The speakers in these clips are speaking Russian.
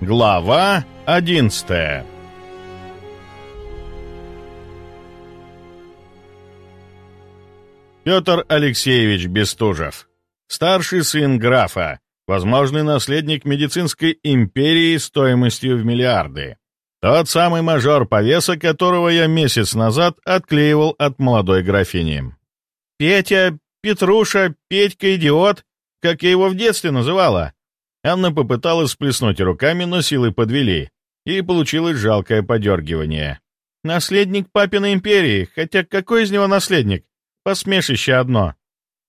Глава одиннадцатая Петр Алексеевич Бестужев. Старший сын графа, возможный наследник медицинской империи стоимостью в миллиарды. Тот самый мажор повеса, которого я месяц назад отклеивал от молодой графини. «Петя, Петруша, Петька-идиот, как я его в детстве называла». Анна попыталась сплеснуть руками, но силы подвели, и получилось жалкое подергивание. «Наследник папиной империи, хотя какой из него наследник? Посмешище одно».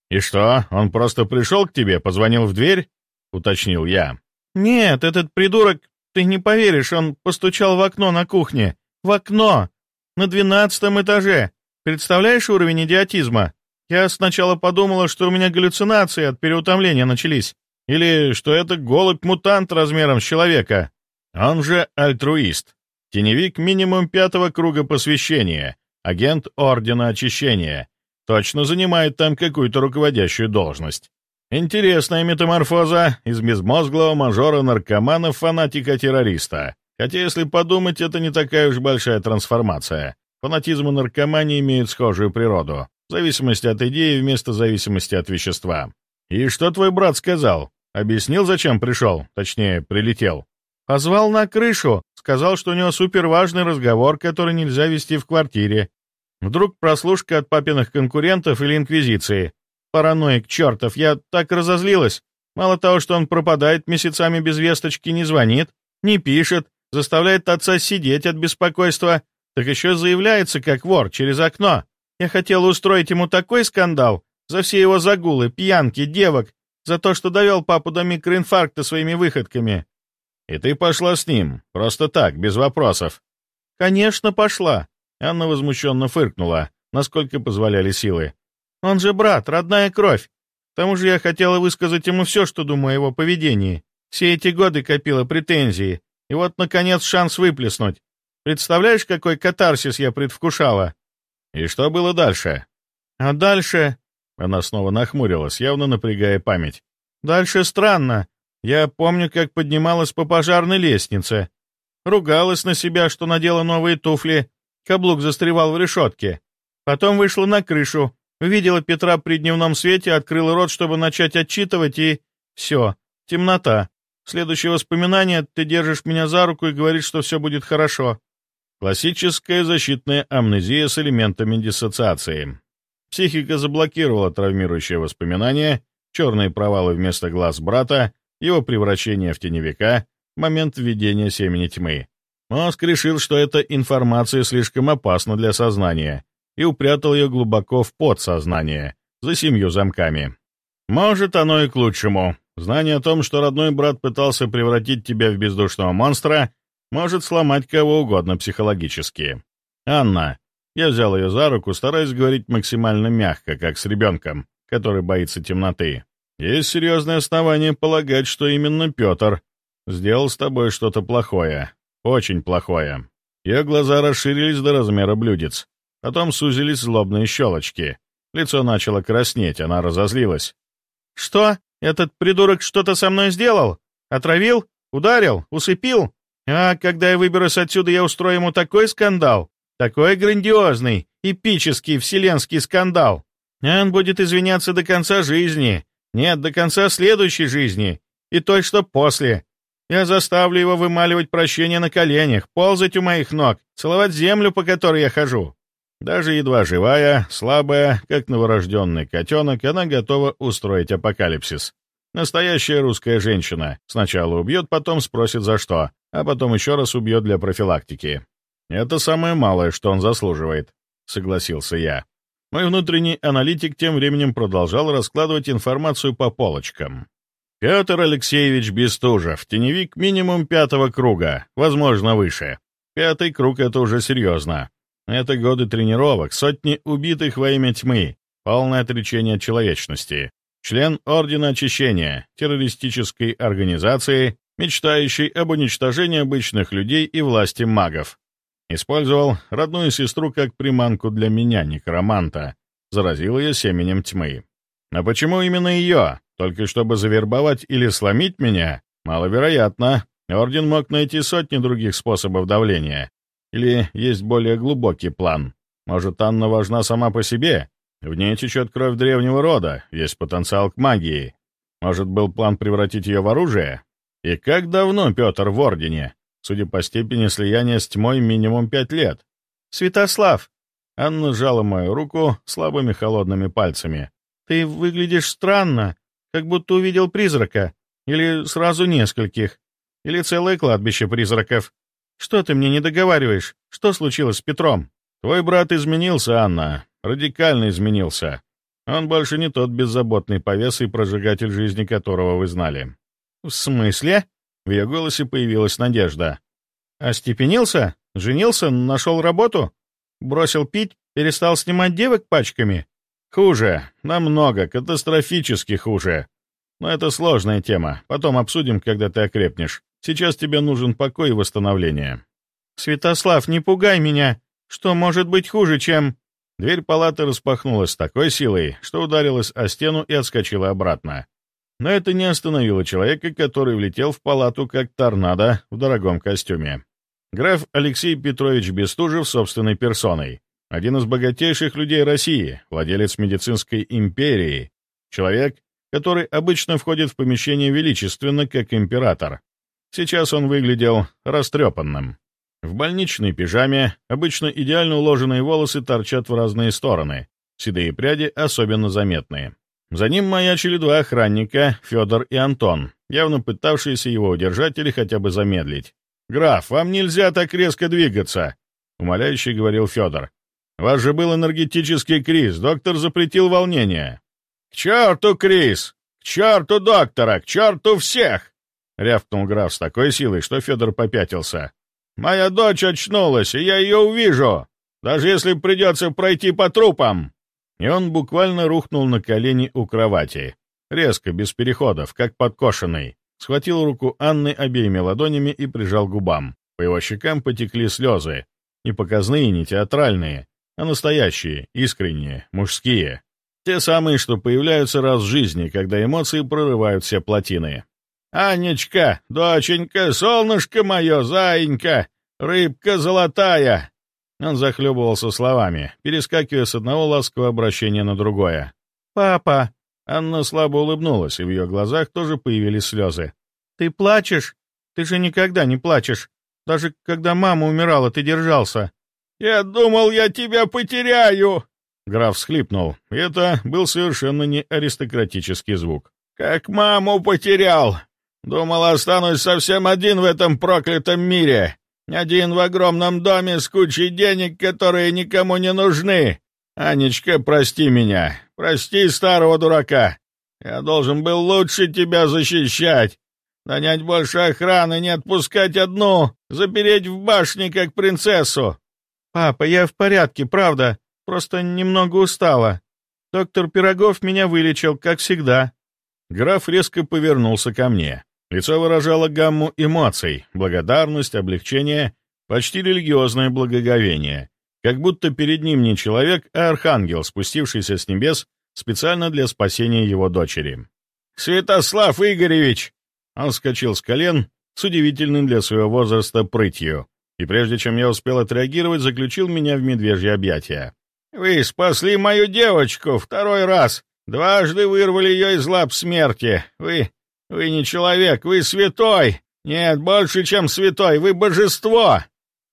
«И что, он просто пришел к тебе, позвонил в дверь?» — уточнил я. «Нет, этот придурок, ты не поверишь, он постучал в окно на кухне. В окно! На двенадцатом этаже. Представляешь уровень идиотизма? Я сначала подумала, что у меня галлюцинации от переутомления начались. Или что это голубь-мутант размером с человека. Он же альтруист. Теневик минимум пятого круга посвящения. Агент Ордена Очищения. Точно занимает там какую-то руководящую должность. Интересная метаморфоза из безмозглого мажора-наркомана фанатика-террориста. Хотя, если подумать, это не такая уж большая трансформация. Фанатизм и наркомания имеют схожую природу. Зависимость от идеи вместо зависимости от вещества. «И что твой брат сказал? Объяснил, зачем пришел? Точнее, прилетел?» «Позвал на крышу. Сказал, что у него суперважный разговор, который нельзя вести в квартире. Вдруг прослушка от папиных конкурентов или инквизиции. Параноик чертов, я так разозлилась. Мало того, что он пропадает месяцами без весточки, не звонит, не пишет, заставляет отца сидеть от беспокойства, так еще заявляется как вор через окно. Я хотела устроить ему такой скандал за все его загулы, пьянки, девок, за то, что довел папу до микроинфаркта своими выходками. И ты пошла с ним, просто так, без вопросов. Конечно, пошла. Анна возмущенно фыркнула, насколько позволяли силы. Он же брат, родная кровь. К тому же я хотела высказать ему все, что думаю о его поведении. Все эти годы копила претензии. И вот, наконец, шанс выплеснуть. Представляешь, какой катарсис я предвкушала? И что было дальше? А дальше... Она снова нахмурилась, явно напрягая память. Дальше странно. Я помню, как поднималась по пожарной лестнице. Ругалась на себя, что надела новые туфли. Каблук застревал в решетке. Потом вышла на крышу, Увидела Петра при дневном свете, открыла рот, чтобы начать отчитывать, и... Все, темнота. Следующее воспоминание — ты держишь меня за руку и говоришь, что все будет хорошо. Классическая защитная амнезия с элементами диссоциации. Психика заблокировала травмирующее воспоминание, черные провалы вместо глаз брата, его превращение в теневика, момент введения семени тьмы. Мозг решил, что эта информация слишком опасна для сознания, и упрятал ее глубоко в подсознание, за семью замками. Может, оно и к лучшему. Знание о том, что родной брат пытался превратить тебя в бездушного монстра, может сломать кого угодно психологически. Анна. Я взял ее за руку, стараясь говорить максимально мягко, как с ребенком, который боится темноты. Есть серьезное основание полагать, что именно Петр сделал с тобой что-то плохое. Очень плохое. Ее глаза расширились до размера блюдец. Потом сузились злобные щелочки. Лицо начало краснеть, она разозлилась. «Что? Этот придурок что-то со мной сделал? Отравил? Ударил? Усыпил? А когда я выберусь отсюда, я устрою ему такой скандал. Такой грандиозный, эпический, вселенский скандал. Он будет извиняться до конца жизни. Нет, до конца следующей жизни. И той, что после. Я заставлю его вымаливать прощение на коленях, ползать у моих ног, целовать землю, по которой я хожу. Даже едва живая, слабая, как новорожденный котенок, она готова устроить апокалипсис. Настоящая русская женщина. Сначала убьет, потом спросит за что, а потом еще раз убьет для профилактики. Это самое малое, что он заслуживает, согласился я. Мой внутренний аналитик тем временем продолжал раскладывать информацию по полочкам. Петр Алексеевич Бестужев, теневик минимум пятого круга, возможно, выше. Пятый круг — это уже серьезно. Это годы тренировок, сотни убитых во имя тьмы, полное отречение от человечности. Член Ордена Очищения, террористической организации, мечтающей об уничтожении обычных людей и власти магов. Использовал родную сестру как приманку для меня, некроманта. Заразил ее семенем тьмы. Но почему именно ее? Только чтобы завербовать или сломить меня? Маловероятно. Орден мог найти сотни других способов давления. Или есть более глубокий план. Может, Анна важна сама по себе? В ней течет кровь древнего рода, есть потенциал к магии. Может, был план превратить ее в оружие? И как давно Петр в Ордене? Судя по степени слияния с тьмой, минимум пять лет. «Святослав!» Анна сжала мою руку слабыми холодными пальцами. «Ты выглядишь странно, как будто увидел призрака. Или сразу нескольких. Или целое кладбище призраков. Что ты мне не договариваешь? Что случилось с Петром?» «Твой брат изменился, Анна. Радикально изменился. Он больше не тот беззаботный повес и прожигатель жизни которого вы знали». «В смысле?» В ее голосе появилась надежда. «Остепенился? Женился? Нашел работу? Бросил пить? Перестал снимать девок пачками?» «Хуже. Намного. Катастрофически хуже. Но это сложная тема. Потом обсудим, когда ты окрепнешь. Сейчас тебе нужен покой и восстановление». «Святослав, не пугай меня. Что может быть хуже, чем...» Дверь палаты распахнулась с такой силой, что ударилась о стену и отскочила обратно. Но это не остановило человека, который влетел в палату как торнадо в дорогом костюме. Граф Алексей Петрович Бестужев собственной персоной. Один из богатейших людей России, владелец медицинской империи. Человек, который обычно входит в помещение величественно, как император. Сейчас он выглядел растрепанным. В больничной пижаме обычно идеально уложенные волосы торчат в разные стороны, седые пряди особенно заметные. За ним маячили два охранника, Федор и Антон, явно пытавшиеся его удержать или хотя бы замедлить. «Граф, вам нельзя так резко двигаться», — умоляющий говорил Федор. «У вас же был энергетический криз, доктор запретил волнение». «К черту криз! К черту доктора! К черту всех!» — рявкнул граф с такой силой, что Федор попятился. «Моя дочь очнулась, и я ее увижу, даже если придется пройти по трупам!» И он буквально рухнул на колени у кровати. Резко, без переходов, как подкошенный. Схватил руку Анны обеими ладонями и прижал губам. По его щекам потекли слезы. Не показные, не театральные, а настоящие, искренние, мужские. Те самые, что появляются раз в жизни, когда эмоции прорывают все плотины. «Анечка, доченька, солнышко мое, заинька, рыбка золотая, он захлебывался словами, перескакивая с одного ласкового обращения на другое. «Папа!» Анна слабо улыбнулась, и в ее глазах тоже появились слезы. «Ты плачешь? Ты же никогда не плачешь. Даже когда мама умирала, ты держался». «Я думал, я тебя потеряю!» Граф всхлипнул, это был совершенно не аристократический звук. «Как маму потерял! Думал, останусь совсем один в этом проклятом мире. Один в огромном доме с кучей денег, которые никому не нужны. Анечка, прости меня. Прости старого дурака. Я должен был лучше тебя защищать. Нанять больше охраны, не отпускать одну, запереть в башне, как принцессу. Папа, я в порядке, правда. Просто немного устала. Доктор Пирогов меня вылечил, как всегда. Граф резко повернулся ко мне. Лицо выражало гамму эмоций, благодарность, облегчение, почти религиозное благоговение. Как будто перед ним не человек, а архангел, спустившийся с небес специально для спасения его дочери. «Святослав Игоревич!» Он вскочил с колен с удивительным для своего возраста прытью, и прежде чем я успел отреагировать, заключил меня в медвежье объятия. «Вы спасли мою девочку второй раз, дважды вырвали ее из лап смерти. Вы «Вы не человек, вы святой! Нет, больше, чем святой, вы божество!»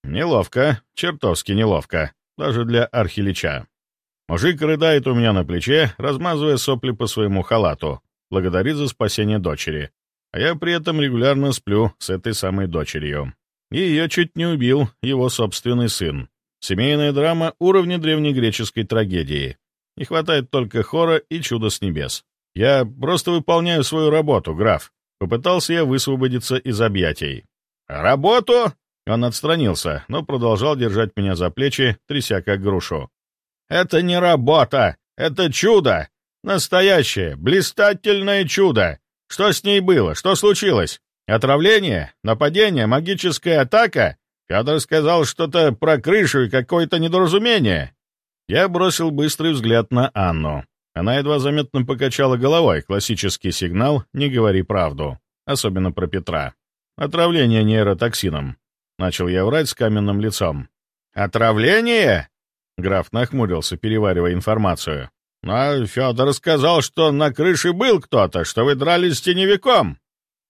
Неловко, чертовски неловко, даже для архилича. Мужик рыдает у меня на плече, размазывая сопли по своему халату, благодарит за спасение дочери. А я при этом регулярно сплю с этой самой дочерью. И ее чуть не убил его собственный сын. Семейная драма уровня древнегреческой трагедии. Не хватает только хора и чуда с небес. «Я просто выполняю свою работу, граф». Попытался я высвободиться из объятий. «Работу?» Он отстранился, но продолжал держать меня за плечи, тряся как грушу. «Это не работа! Это чудо! Настоящее, блистательное чудо! Что с ней было? Что случилось? Отравление? Нападение? Магическая атака? Федор сказал что-то про крышу и какое-то недоразумение». Я бросил быстрый взгляд на Анну. Она едва заметно покачала головой, классический сигнал «не говори правду», особенно про Петра. Отравление нейротоксином. Начал я врать с каменным лицом. «Отравление?» Граф нахмурился, переваривая информацию. «А Федор сказал, что на крыше был кто-то, что вы дрались с теневиком».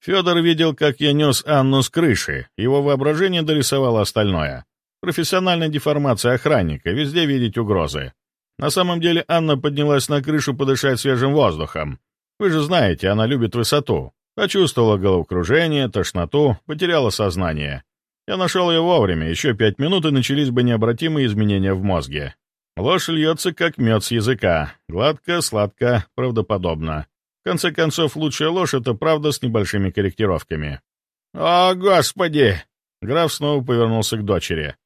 Федор видел, как я нес Анну с крыши. Его воображение дорисовало остальное. Профессиональная деформация охранника, везде видеть угрозы. На самом деле Анна поднялась на крышу подышать свежим воздухом. Вы же знаете, она любит высоту. Почувствовала головокружение, тошноту, потеряла сознание. Я нашел ее вовремя, еще пять минут, и начались бы необратимые изменения в мозге. Ложь льется, как мед с языка. Гладко, сладко, правдоподобно. В конце концов, лучшая ложь — это правда с небольшими корректировками. «О, Господи!» Граф снова повернулся к дочери.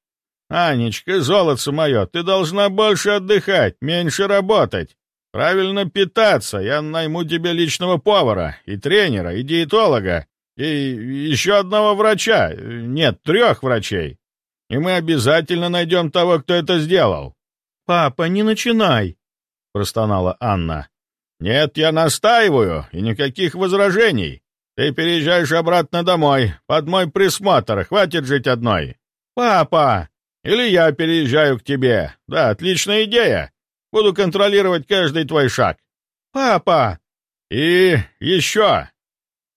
«Анечка, золотце мое, ты должна больше отдыхать, меньше работать. Правильно питаться. Я найму тебе личного повара, и тренера, и диетолога, и еще одного врача. Нет, трех врачей. И мы обязательно найдем того, кто это сделал». «Папа, не начинай!» — простонала Анна. «Нет, я настаиваю, и никаких возражений. Ты переезжаешь обратно домой, под мой присмотр, хватит жить одной». «Папа!» «Или я переезжаю к тебе. Да, отличная идея. Буду контролировать каждый твой шаг». «Папа!» «И еще!»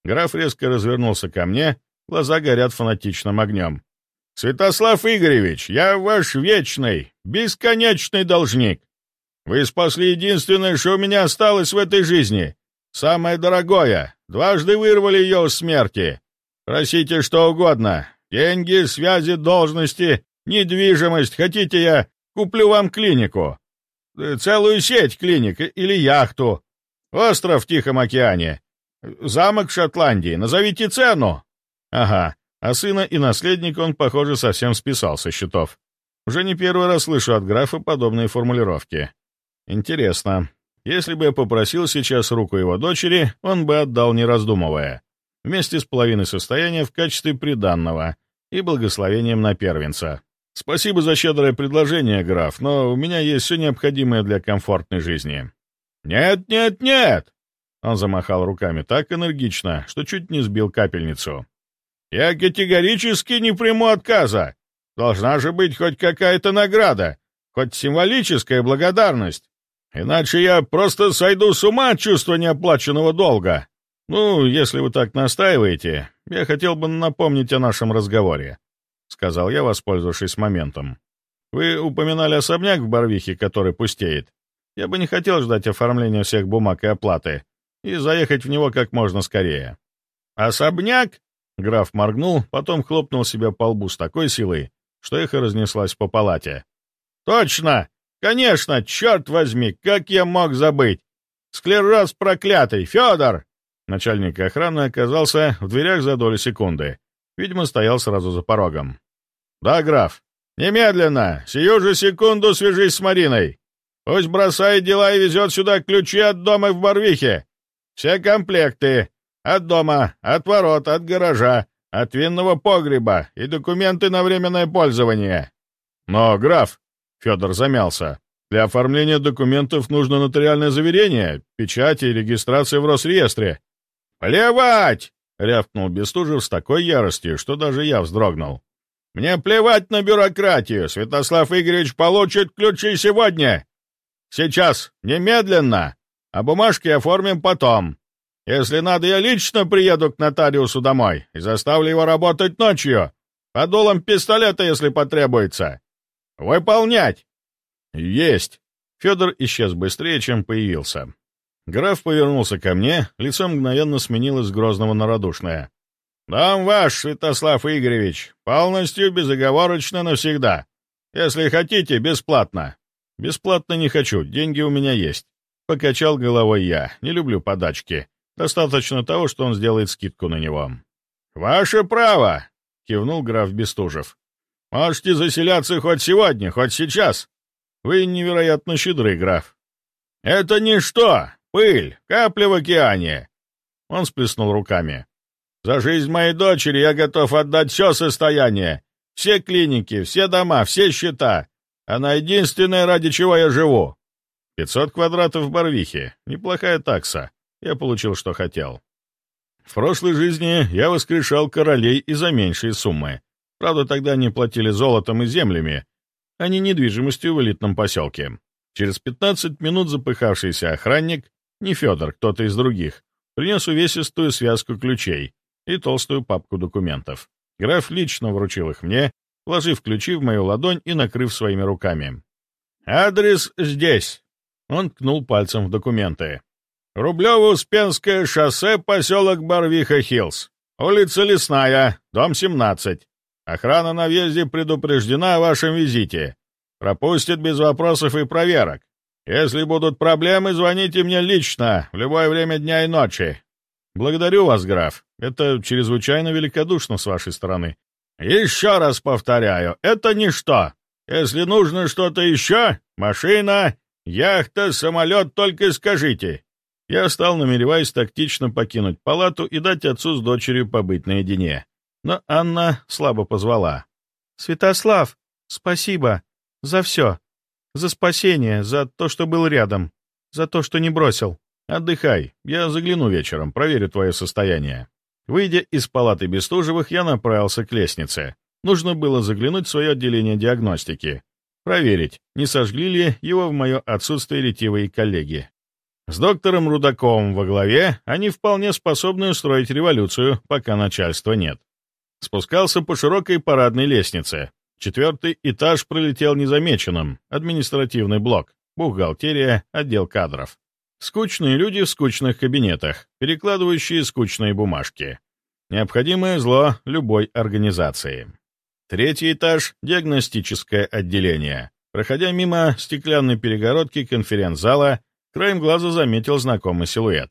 Граф резко развернулся ко мне, глаза горят фанатичным огнем. «Святослав Игоревич, я ваш вечный, бесконечный должник. Вы спасли единственное, что у меня осталось в этой жизни. Самое дорогое. Дважды вырвали ее у смерти. Просите что угодно. Деньги, связи, должности, недвижимость. Хотите, я куплю вам клинику. Целую сеть клиник или яхту. Остров в Тихом океане. Замок в Шотландии. Назовите цену. Ага. А сына и наследника он, похоже, совсем списал со счетов. Уже не первый раз слышу от графа подобные формулировки. Интересно. Если бы я попросил сейчас руку его дочери, он бы отдал, не раздумывая, вместе с половиной состояния в качестве приданного и благословением на первенца. Спасибо за щедрое предложение, граф, но у меня есть все необходимое для комфортной жизни. Нет, нет, нет! Он замахал руками так энергично, что чуть не сбил капельницу. Я категорически не приму отказа. Должна же быть хоть какая-то награда, хоть символическая благодарность. Иначе я просто сойду с ума от чувства неоплаченного долга. Ну, если вы так настаиваете, я хотел бы напомнить о нашем разговоре», — сказал я, воспользовавшись моментом. «Вы упоминали особняк в Барвихе, который пустеет. Я бы не хотел ждать оформления всех бумаг и оплаты и заехать в него как можно скорее». «Особняк?» — граф моргнул, потом хлопнул себя по лбу с такой силой, что эхо разнеслась по палате. «Точно! Конечно, черт возьми, как я мог забыть! Склероз проклятый, Федор!» Начальник охраны оказался в дверях за долю секунды. Видимо, стоял сразу за порогом. «Да, граф. Немедленно, сию же секунду свяжись с Мариной. Пусть бросает дела и везет сюда ключи от дома в Барвихе. Все комплекты. От дома, от ворот, от гаража, от винного погреба и документы на временное пользование». «Но, граф, Федор замялся. «Для оформления документов нужно нотариальное заверение, печать и регистрация в Росреестре». «Плевать!» — рявкнул Бестужев с такой яростью, что даже я вздрогнул. «Мне плевать на бюрократию! Святослав Игоревич получит ключи сегодня! Сейчас, немедленно! А бумажки оформим потом. Если надо, я лично приеду к нотариусу домой и заставлю его работать ночью, под дулом пистолета, если потребуется. «Выполнять!» «Есть!» Федор исчез быстрее, чем появился. Граф повернулся ко мне, лицо мгновенно сменилось с грозного на радушное. «Дом ваш, Святослав Игоревич, полностью, безоговорочно, навсегда. Если хотите, бесплатно». «Бесплатно не хочу, деньги у меня есть». Покачал головой я, не люблю подачки. Достаточно того, что он сделает скидку на него. «Ваше право!» — кивнул граф Бестужев. Можете заселяться хоть сегодня, хоть сейчас. Вы невероятно щедрый, граф. Это ничто, пыль, капля в океане. Он сплеснул руками. За жизнь моей дочери я готов отдать все состояние, все клиники, все дома, все счета. Она единственная, ради чего я живу. Пятьсот квадратов в Барвихе. Неплохая такса. Я получил, что хотел. В прошлой жизни я воскрешал королей и за меньшие суммы. Правда, тогда они платили золотом и землями, а не недвижимостью в элитном поселке. Через 15 минут запыхавшийся охранник, не Федор, кто-то из других, принес увесистую связку ключей и толстую папку документов. Граф лично вручил их мне, вложив ключи в мою ладонь и накрыв своими руками. «Адрес здесь!» Он ткнул пальцем в документы. «Рублево-Успенское шоссе, поселок Барвиха-Хиллз. Улица Лесная, дом 17. Охрана на въезде предупреждена о вашем визите. Пропустит без вопросов и проверок. Если будут проблемы, звоните мне лично, в любое время дня и ночи. Благодарю вас, граф. Это чрезвычайно великодушно с вашей стороны. Еще раз повторяю, это ничто. Если нужно что-то еще, машина, яхта, самолет, только скажите. Я стал, намереваясь тактично покинуть палату и дать отцу с дочерью побыть наедине. Но Анна слабо позвала. «Святослав, спасибо за все. За спасение, за то, что был рядом, за то, что не бросил. Отдыхай, я загляну вечером, проверю твое состояние». Выйдя из палаты Бестужевых, я направился к лестнице. Нужно было заглянуть в свое отделение диагностики. Проверить, не сожгли ли его в мое отсутствие ретивые коллеги. С доктором Рудаковым во главе они вполне способны устроить революцию, пока начальства нет. Спускался по широкой парадной лестнице. Четвертый этаж пролетел незамеченным. Административный блок, бухгалтерия, отдел кадров. Скучные люди в скучных кабинетах, перекладывающие скучные бумажки. Необходимое зло любой организации. Третий этаж — диагностическое отделение. Проходя мимо стеклянной перегородки конференц-зала, краем глаза заметил знакомый силуэт.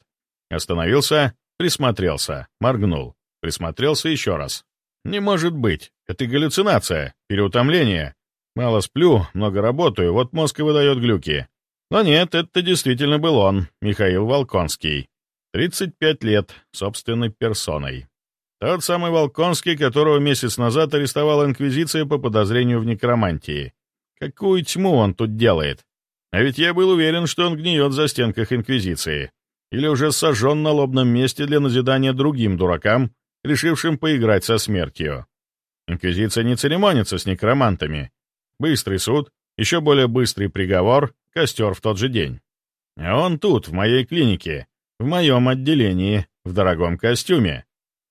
Остановился, присмотрелся, моргнул. Присмотрелся еще раз. Не может быть. Это галлюцинация, переутомление. Мало сплю, много работаю, вот мозг и выдает глюки. Но нет, это действительно был он, Михаил Волконский. 35 лет, собственной персоной. Тот самый Волконский, которого месяц назад арестовала Инквизиция по подозрению в некромантии. Какую тьму он тут делает? А ведь я был уверен, что он гниет за стенках Инквизиции. Или уже сожжен на лобном месте для назидания другим дуракам, решившим поиграть со смертью. Инквизиция не церемонится с некромантами. Быстрый суд, еще более быстрый приговор, костер в тот же день. А он тут, в моей клинике, в моем отделении, в дорогом костюме,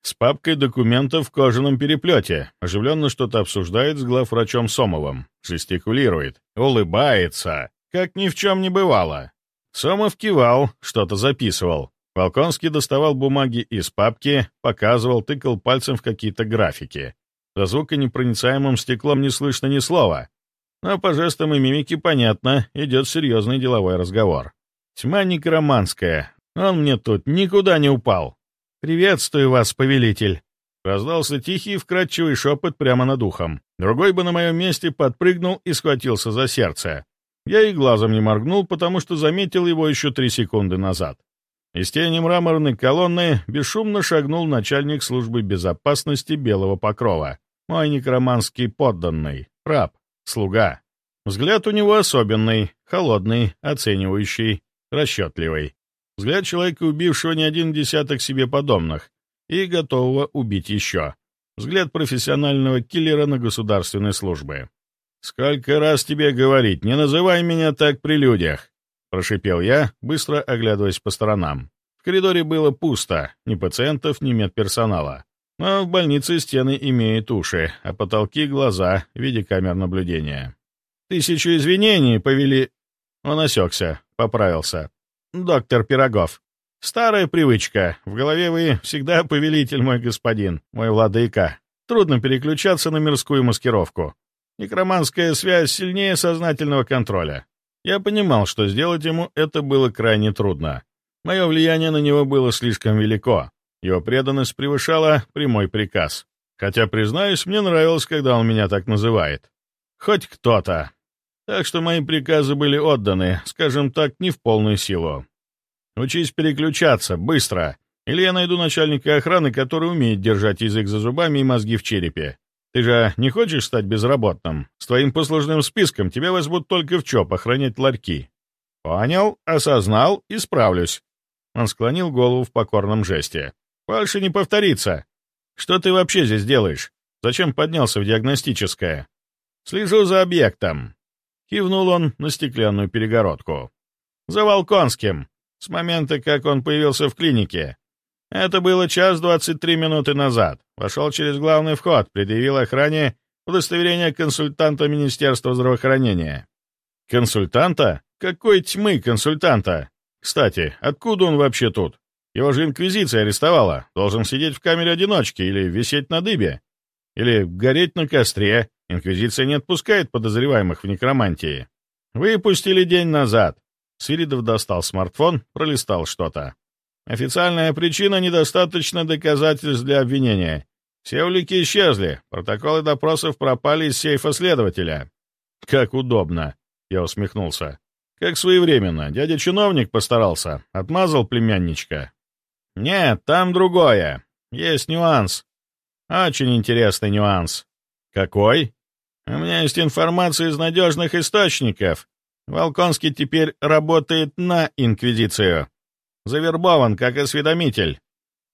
с папкой документов в кожаном переплете, оживленно что-то обсуждает с главврачом Сомовым, жестикулирует, улыбается, как ни в чем не бывало. Сомов кивал, что-то записывал. Волконский доставал бумаги из папки, показывал, тыкал пальцем в какие-то графики. За звуконепроницаемым стеклом не слышно ни слова. Но по жестам и мимике понятно, идет серьезный деловой разговор. Тьма некроманская. Он мне тут никуда не упал. «Приветствую вас, повелитель!» Раздался тихий вкрадчивый шепот прямо над ухом. Другой бы на моем месте подпрыгнул и схватился за сердце. Я и глазом не моргнул, потому что заметил его еще три секунды назад. Из тени мраморной колонны бесшумно шагнул начальник службы безопасности Белого Покрова, мой некроманский подданный, раб, слуга. Взгляд у него особенный, холодный, оценивающий, расчетливый. Взгляд человека, убившего не один десяток себе подобных и готового убить еще. Взгляд профессионального киллера на государственной службе. «Сколько раз тебе говорить, не называй меня так при людях!» Прошипел я, быстро оглядываясь по сторонам. В коридоре было пусто, ни пациентов, ни медперсонала. Но в больнице стены имеют уши, а потолки — глаза в виде камер наблюдения. «Тысячу извинений повели...» Он осекся, поправился. «Доктор Пирогов. Старая привычка. В голове вы всегда повелитель, мой господин, мой владыка. Трудно переключаться на мирскую маскировку. Некроманская связь сильнее сознательного контроля. Я понимал, что сделать ему это было крайне трудно. Мое влияние на него было слишком велико. Его преданность превышала прямой приказ. Хотя, признаюсь, мне нравилось, когда он меня так называет. Хоть кто-то. Так что мои приказы были отданы, скажем так, не в полную силу. Учись переключаться, быстро. Или я найду начальника охраны, который умеет держать язык за зубами и мозги в черепе. Ты же не хочешь стать безработным? С твоим послужным списком тебя возьмут только в ЧОП охранять ларьки. Понял, осознал, исправлюсь. Он склонил голову в покорном жесте. Больше не повторится. Что ты вообще здесь делаешь? Зачем поднялся в диагностическое? Слежу за объектом. Кивнул он на стеклянную перегородку. За Волконским. С момента, как он появился в клинике. Это было час двадцать три минуты назад. Вошел через главный вход, предъявил охране удостоверение консультанта Министерства здравоохранения. Консультанта? Какой тьмы консультанта? Кстати, откуда он вообще тут? Его же Инквизиция арестовала. Должен сидеть в камере одиночки или висеть на дыбе. Или гореть на костре. Инквизиция не отпускает подозреваемых в некромантии. Выпустили день назад. Свиридов достал смартфон, пролистал что-то. Официальная причина — недостаточно доказательств для обвинения. Все улики исчезли, протоколы допросов пропали из сейфа следователя. Как удобно, я усмехнулся. Как своевременно. Дядя-чиновник постарался, отмазал племянничка. Нет, там другое. Есть нюанс. Очень интересный нюанс. Какой? У меня есть информация из надежных источников. Волконский теперь работает на Инквизицию. Завербован как осведомитель.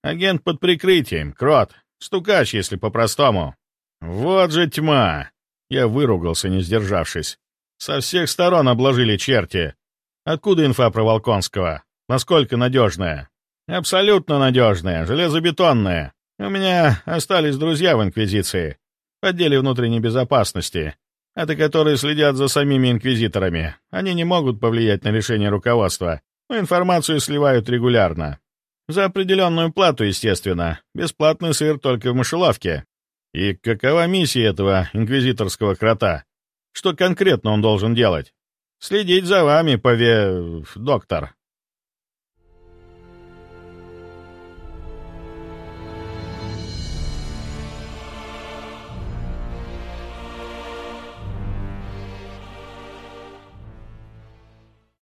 Агент под прикрытием, крот. Стукач, если по-простому. Вот же тьма! Я выругался, не сдержавшись. Со всех сторон обложили черти. Откуда инфа про Волконского? Насколько надежная? Абсолютно надежная, железобетонная. У меня остались друзья в Инквизиции. В отделе внутренней безопасности. Это которые следят за самими инквизиторами. Они не могут повлиять на решение руководства, но информацию сливают регулярно. За определенную плату, естественно. Бесплатный сыр только в мышеловке. И какова миссия этого инквизиторского крота? Что конкретно он должен делать? Следить за вами, пове... доктор.